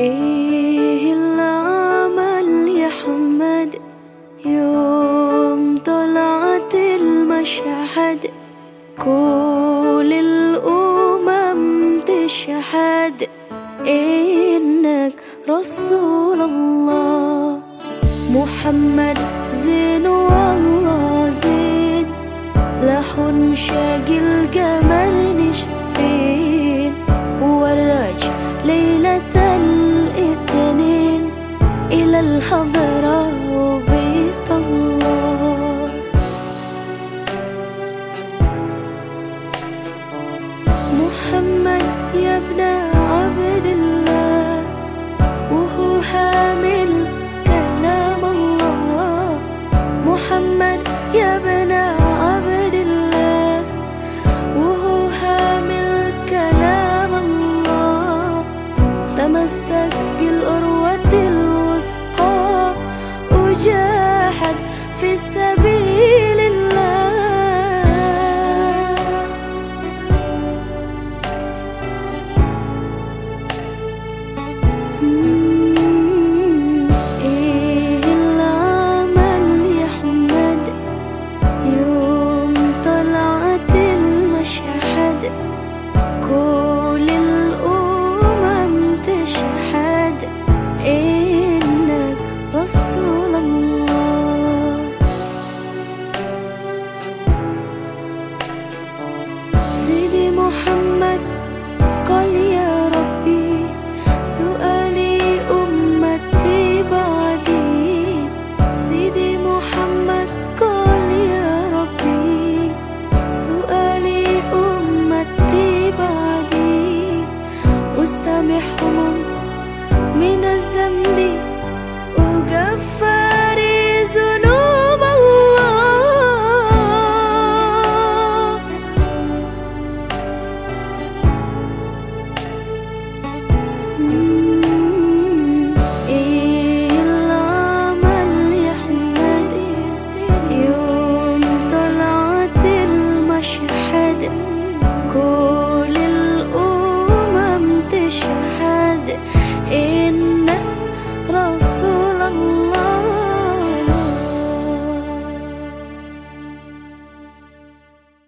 إيه العمل يا حمد؟ يوم طلعت المشهد كل الأمم تشهد إنك رسول الله. محمد زين والله زين لحن شاقل قمر نشفين ورج ليلة الاثنين على الحضرة وبيت الله. محمد يا ابن عبد الله وهو حامل كلام الله. محمد يا ابن رسول الله. سيدي محمد قل يا ربي سؤالي أمتي بعدي. سيدي محمد قل يا ربي سؤالي أمتي بعدي. أسامحهم てこう